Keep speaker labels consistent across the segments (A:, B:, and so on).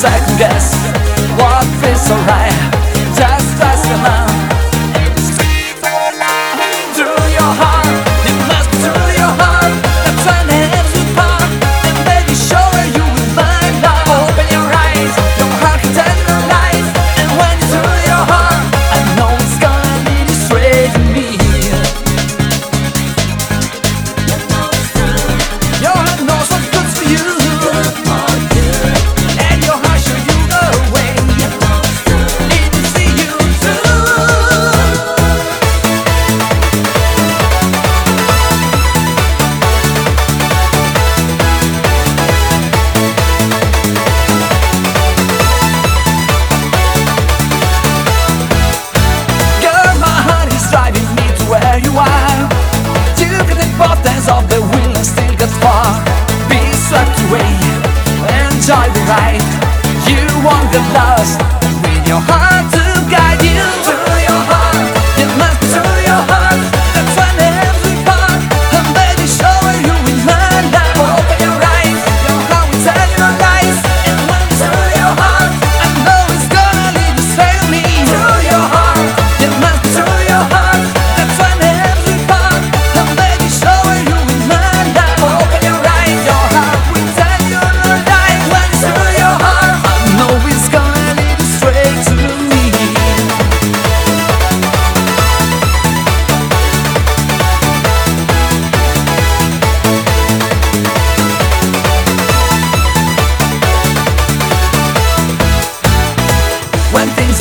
A: second guess what feels alright. Just ask your away, enjoy the ride. You won't get lost with your heart.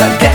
A: al